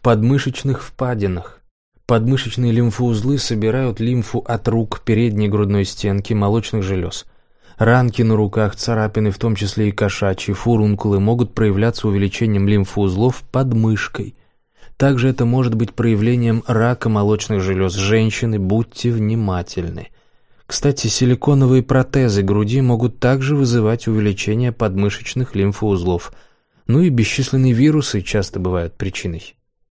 в подмышечных впадинах. Подмышечные лимфоузлы собирают лимфу от рук, передней грудной стенки, молочных желез. Ранки на руках, царапины, в том числе и кошачьи, фурункулы, могут проявляться увеличением лимфоузлов под мышкой. Также это может быть проявлением рака молочных желез женщины, будьте внимательны. Кстати, силиконовые протезы груди могут также вызывать увеличение подмышечных лимфоузлов. Ну и бесчисленные вирусы часто бывают причиной.